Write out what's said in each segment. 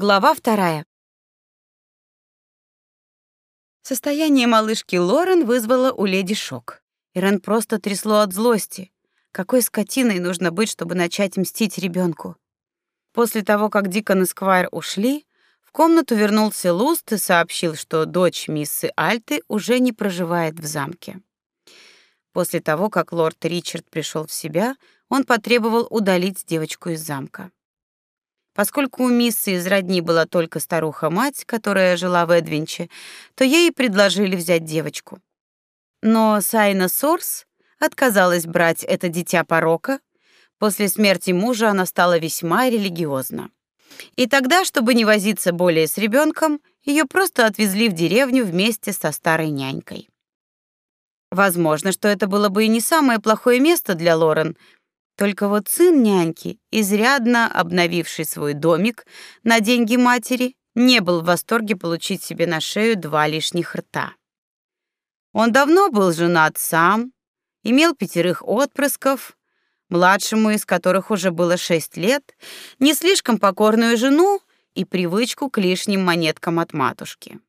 Глава вторая. Состояние малышки Лорен вызвало у леди шок. Ирен просто трясло от злости. Какой скотиной нужно быть, чтобы начать мстить ребенку? После того, как Дикон и Сквайр ушли, в комнату вернулся Луст и сообщил, что дочь миссы Альты уже не проживает в замке. После того, как лорд Ричард пришел в себя, он потребовал удалить девочку из замка. Поскольку у миссы из родни была только старуха-мать, которая жила в Эдвинче, то ей предложили взять девочку. Но Сайна Сорс отказалась брать это дитя порока. После смерти мужа она стала весьма религиозна. И тогда, чтобы не возиться более с ребенком, ее просто отвезли в деревню вместе со старой нянькой. Возможно, что это было бы и не самое плохое место для Лорен, только вот сын няньки, изрядно обновивший свой домик на деньги матери, не был в восторге получить себе на шею два лишних рта. Он давно был женат сам, имел пятерых отпрысков, младшему из которых уже было шесть лет, не слишком покорную жену и привычку к лишним монеткам от матушки.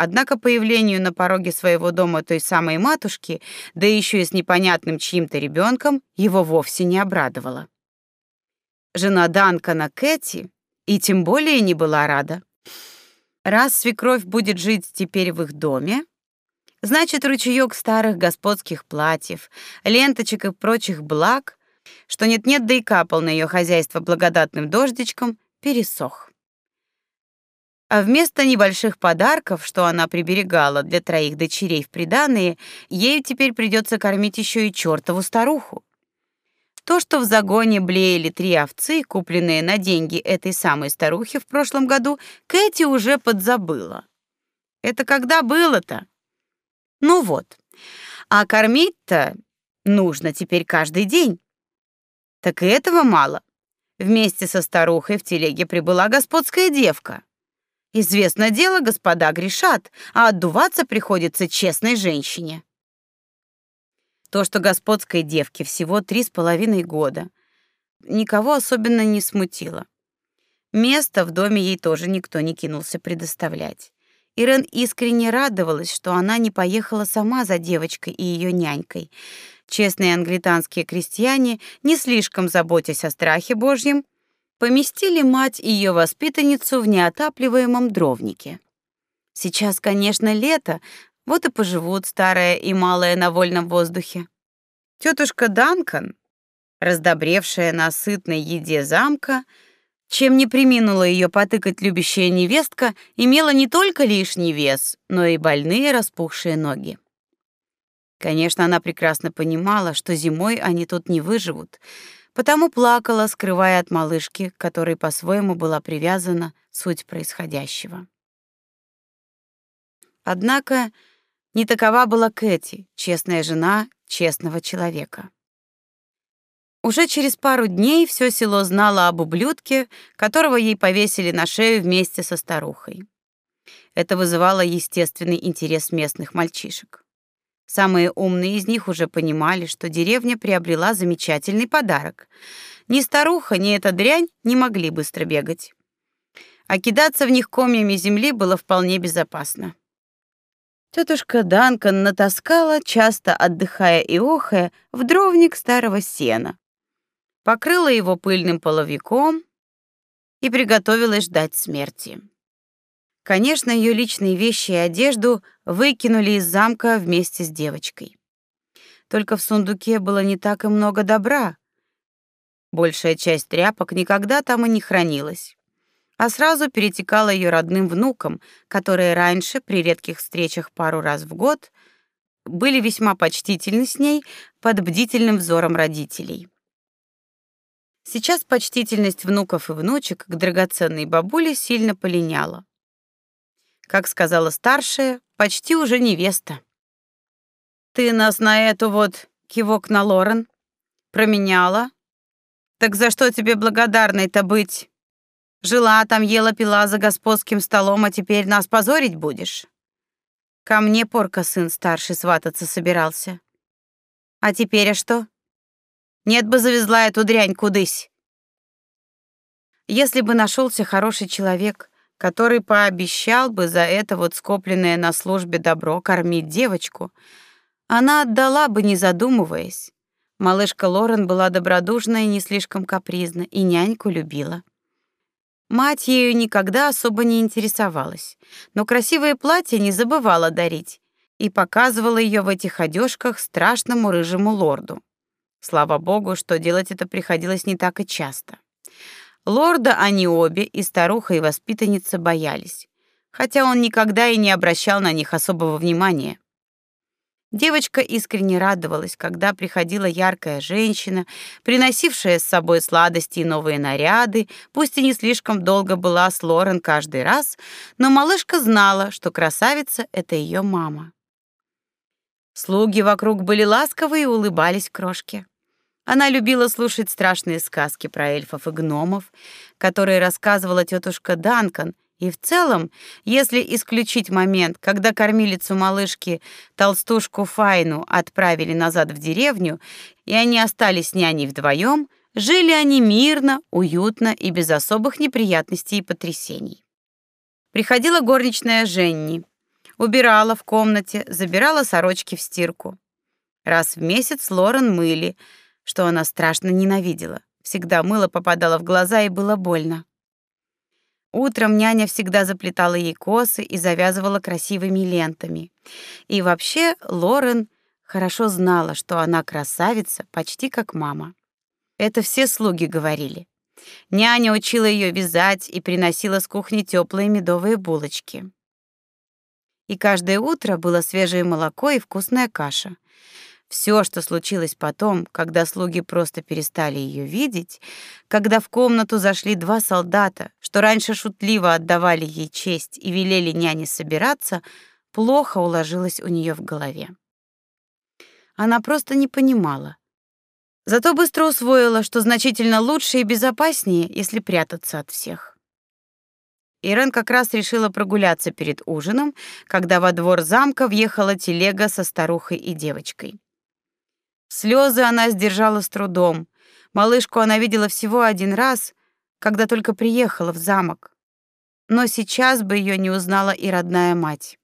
Однако появлению на пороге своего дома той самой матушки, да еще и с непонятным чьим-то ребенком, его вовсе не обрадовало. Жена Данкана Кэти и тем более не была рада. Раз свекровь будет жить теперь в их доме, значит, ручеек старых господских платьев, ленточек и прочих благ, что нет-нет, да и капал на ее хозяйство благодатным дождичком, пересох. А вместо небольших подарков, что она приберегала для троих дочерей в приданые, ей теперь придется кормить еще и чертову старуху. То, что в загоне блеяли три овцы, купленные на деньги этой самой старухи в прошлом году, Кэти уже подзабыла. Это когда было-то? Ну вот. А кормить-то нужно теперь каждый день. Так и этого мало. Вместе со старухой в телеге прибыла господская девка. Известно дело, господа грешат, а отдуваться приходится честной женщине. То, что господской девке всего три с половиной года, никого особенно не смутило. Место в доме ей тоже никто не кинулся предоставлять. Ирен искренне радовалась, что она не поехала сама за девочкой и ее нянькой. Честные англитанские крестьяне, не слишком заботясь о страхе Божьем, поместили мать и ее воспитанницу в неотапливаемом дровнике. Сейчас, конечно, лето, вот и поживут старая и малая на вольном воздухе. Тетушка Данкан, раздобревшая на сытной еде замка, чем не приминула ее потыкать любящая невестка, имела не только лишний вес, но и больные распухшие ноги. Конечно, она прекрасно понимала, что зимой они тут не выживут, потому плакала, скрывая от малышки, которой по-своему была привязана суть происходящего. Однако не такова была Кэти, честная жена честного человека. Уже через пару дней все село знало об ублюдке, которого ей повесили на шею вместе со старухой. Это вызывало естественный интерес местных мальчишек. Самые умные из них уже понимали, что деревня приобрела замечательный подарок. Ни старуха, ни эта дрянь не могли быстро бегать. А кидаться в них комьями земли было вполне безопасно. Тетушка Данкан натаскала, часто отдыхая и охая, в дровник старого сена. Покрыла его пыльным половиком и приготовилась ждать смерти. Конечно, ее личные вещи и одежду выкинули из замка вместе с девочкой. Только в сундуке было не так и много добра. Большая часть тряпок никогда там и не хранилась, а сразу перетекала ее родным внукам, которые раньше при редких встречах пару раз в год были весьма почтительны с ней под бдительным взором родителей. Сейчас почтительность внуков и внучек к драгоценной бабуле сильно полиняла как сказала старшая, почти уже невеста. Ты нас на эту вот кивок на Лорен променяла? Так за что тебе благодарной-то быть? Жила там, ела, пила за господским столом, а теперь нас позорить будешь? Ко мне порка сын старший свататься собирался. А теперь а что? Нет бы завезла эту дрянь кудысь. Если бы нашелся хороший человек, который пообещал бы за это вот скопленное на службе добро кормить девочку, она отдала бы, не задумываясь. Малышка Лорен была добродушна и не слишком капризна, и няньку любила. Мать ею никогда особо не интересовалась, но красивые платья не забывала дарить и показывала ее в этих одежках страшному рыжему лорду. Слава богу, что делать это приходилось не так и часто. Лорда они обе, и старуха, и воспитанница, боялись, хотя он никогда и не обращал на них особого внимания. Девочка искренне радовалась, когда приходила яркая женщина, приносившая с собой сладости и новые наряды, пусть и не слишком долго была с Лорен каждый раз, но малышка знала, что красавица — это ее мама. Слуги вокруг были ласковы и улыбались крошке. Она любила слушать страшные сказки про эльфов и гномов, которые рассказывала тетушка Данкан, и в целом, если исключить момент, когда кормилицу малышки толстушку Файну отправили назад в деревню, и они остались с няней вдвоем, жили они мирно, уютно и без особых неприятностей и потрясений. Приходила горничная Женни, убирала в комнате, забирала сорочки в стирку. Раз в месяц Лорен мыли — что она страшно ненавидела. Всегда мыло попадало в глаза и было больно. Утром няня всегда заплетала ей косы и завязывала красивыми лентами. И вообще Лорен хорошо знала, что она красавица, почти как мама. Это все слуги говорили. Няня учила ее вязать и приносила с кухни теплые медовые булочки. И каждое утро было свежее молоко и вкусная каша. Все, что случилось потом, когда слуги просто перестали ее видеть, когда в комнату зашли два солдата, что раньше шутливо отдавали ей честь и велели няне собираться, плохо уложилось у нее в голове. Она просто не понимала. Зато быстро усвоила, что значительно лучше и безопаснее, если прятаться от всех. Ирен как раз решила прогуляться перед ужином, когда во двор замка въехала телега со старухой и девочкой. Слезы она сдержала с трудом. Малышку она видела всего один раз, когда только приехала в замок. Но сейчас бы ее не узнала и родная мать.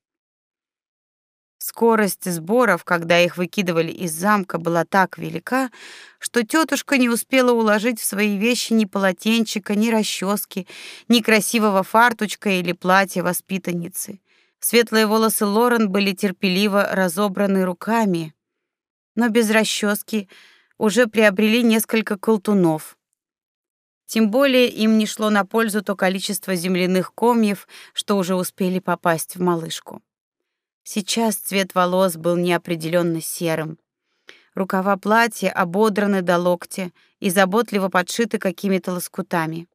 Скорость сборов, когда их выкидывали из замка, была так велика, что тетушка не успела уложить в свои вещи ни полотенчика, ни расчески, ни красивого фартучка или платья воспитанницы. Светлые волосы Лорен были терпеливо разобраны руками, но без расчески уже приобрели несколько колтунов. Тем более им не шло на пользу то количество земляных комьев, что уже успели попасть в малышку. Сейчас цвет волос был неопределенно серым. Рукава платья ободраны до локтя и заботливо подшиты какими-то лоскутами.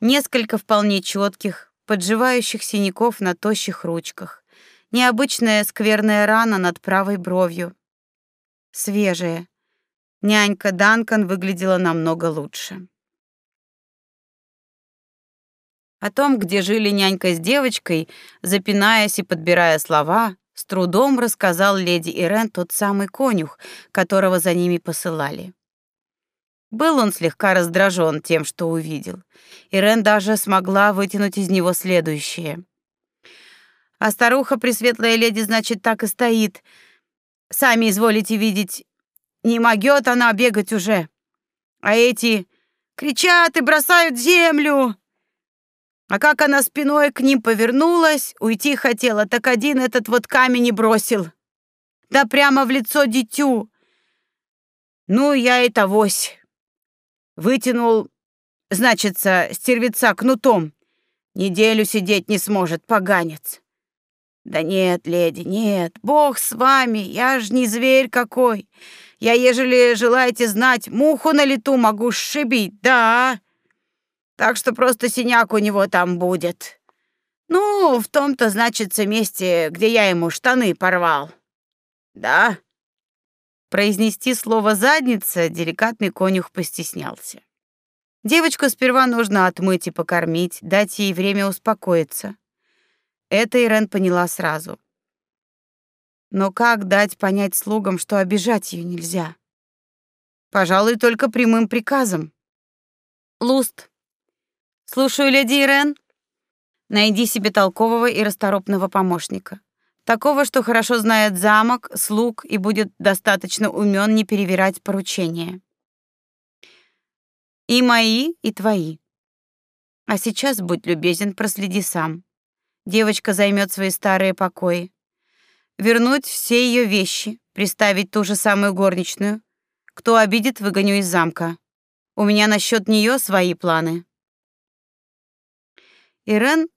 Несколько вполне четких, подживающих синяков на тощих ручках. Необычная скверная рана над правой бровью, свежее. Нянька Данкан выглядела намного лучше. О том, где жили нянька с девочкой, запинаясь и подбирая слова, с трудом рассказал леди Ирен тот самый конюх, которого за ними посылали. Был он слегка раздражен тем, что увидел. Ирен даже смогла вытянуть из него следующее. А старуха пресветлая леди, значит, так и стоит, Сами изволите видеть, не могёт она бегать уже. А эти кричат и бросают землю. А как она спиной к ним повернулась, уйти хотела, так один этот вот камень и бросил. Да прямо в лицо дитю. Ну, я и тогось. Вытянул, значится, стервеца кнутом. Неделю сидеть не сможет, поганец. Да нет, леди, нет. Бог с вами, я ж не зверь какой. Я, ежели желаете знать, муху на лету могу сшибить, да. Так что просто синяк у него там будет. Ну, в том-то, значится, месте, где я ему штаны порвал. Да. Произнести слово задница деликатный конюх постеснялся. Девочку сперва нужно отмыть и покормить, дать ей время успокоиться. Это Ирен поняла сразу. Но как дать понять слугам, что обижать ее нельзя? Пожалуй, только прямым приказом. Луст, Слушаю, леди Ирен. Найди себе толкового и расторопного помощника. Такого, что хорошо знает замок, слуг и будет достаточно умен не перевирать поручения. И мои, и твои. А сейчас будь любезен, проследи сам. Девочка займет свои старые покои. Вернуть все ее вещи, приставить ту же самую горничную. Кто обидит, выгоню из замка. У меня насчет нее свои планы. Ирен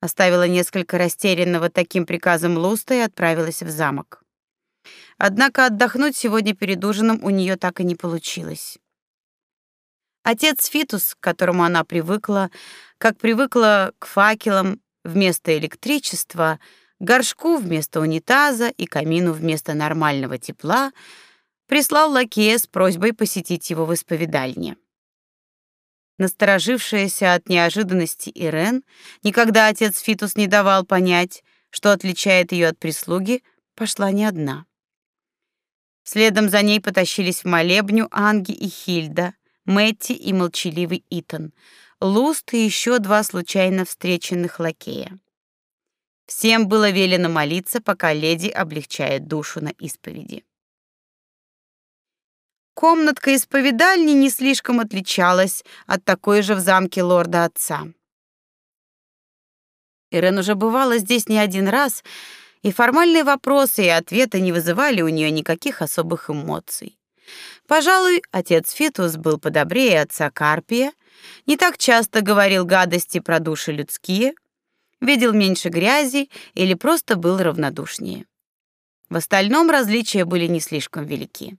оставила несколько растерянного таким приказом Луста и отправилась в замок. Однако отдохнуть сегодня перед ужином у нее так и не получилось. Отец Фитус, к которому она привыкла, как привыкла к факелам вместо электричества, горшку вместо унитаза и камину вместо нормального тепла, прислал лакея с просьбой посетить его в исповедальне. Насторожившаяся от неожиданности Ирен, никогда отец Фитус не давал понять, что отличает ее от прислуги, пошла не одна. Следом за ней потащились в молебню Анги и Хильда, Мэтти и молчаливый Итан, Луст и еще два случайно встреченных лакея. Всем было велено молиться, пока леди облегчает душу на исповеди. Комнатка исповедальни не слишком отличалась от такой же в замке лорда отца. Ирен уже бывала здесь не один раз, и формальные вопросы и ответы не вызывали у нее никаких особых эмоций. Пожалуй, отец Фитус был подобрее отца Карпия, не так часто говорил гадости про души людские, видел меньше грязи или просто был равнодушнее. В остальном различия были не слишком велики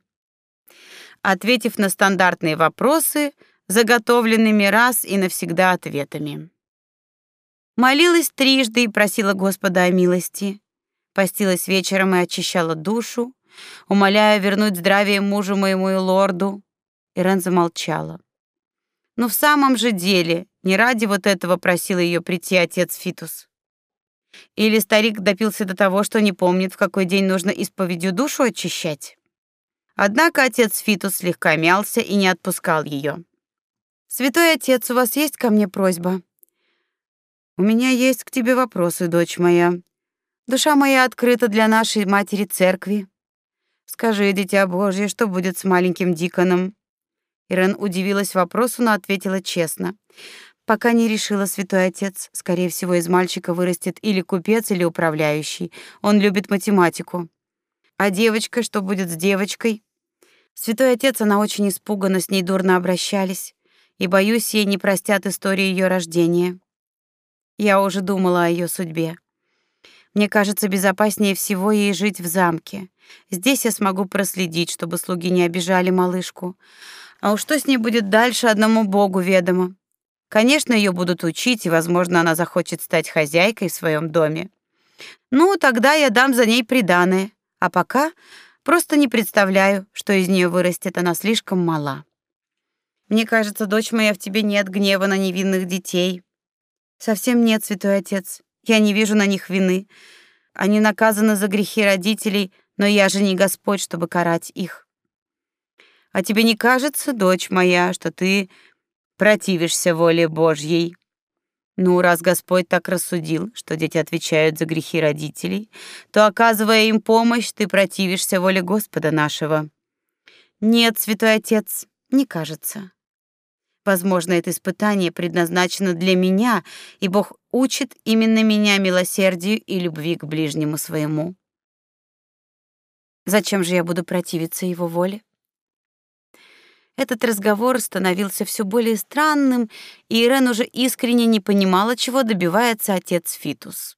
ответив на стандартные вопросы, заготовленными раз и навсегда ответами. Молилась трижды и просила Господа о милости. Постилась вечером и очищала душу, умоляя вернуть здравие мужу моему и лорду. Ирен замолчала. Но в самом же деле, не ради вот этого просил ее прийти отец Фитус. Или старик допился до того, что не помнит, в какой день нужно исповедью душу очищать. Однако отец Фитус слегка мялся и не отпускал ее. Святой отец, у вас есть ко мне просьба? У меня есть к тебе вопросы, дочь моя. Душа моя открыта для нашей матери церкви. Скажи, дитя Божье, что будет с маленьким Диконом? Ирен удивилась вопросу, но ответила честно. Пока не решила, святой отец. Скорее всего, из мальчика вырастет или купец, или управляющий. Он любит математику. А девочка, что будет с девочкой? Святой отец, она очень испугана, с ней дурно обращались, и боюсь, ей не простят историю ее рождения. Я уже думала о ее судьбе. Мне кажется, безопаснее всего ей жить в замке. Здесь я смогу проследить, чтобы слуги не обижали малышку. А уж что с ней будет дальше, одному Богу ведомо. Конечно, ее будут учить, и, возможно, она захочет стать хозяйкой в своем доме. Ну, тогда я дам за ней приданое. А пока просто не представляю, что из нее вырастет, она слишком мала. Мне кажется, дочь моя, в тебе нет гнева на невинных детей. Совсем нет, святой отец. Я не вижу на них вины. Они наказаны за грехи родителей, но я же не Господь, чтобы карать их. А тебе не кажется, дочь моя, что ты противишься воле Божьей? Ну, раз Господь так рассудил, что дети отвечают за грехи родителей, то, оказывая им помощь, ты противишься воле Господа нашего. Нет, святой отец, не кажется. Возможно, это испытание предназначено для меня, и Бог учит именно меня милосердию и любви к ближнему своему. Зачем же я буду противиться его воле? Этот разговор становился все более странным, и Ирен уже искренне не понимала, чего добивается отец Фитус.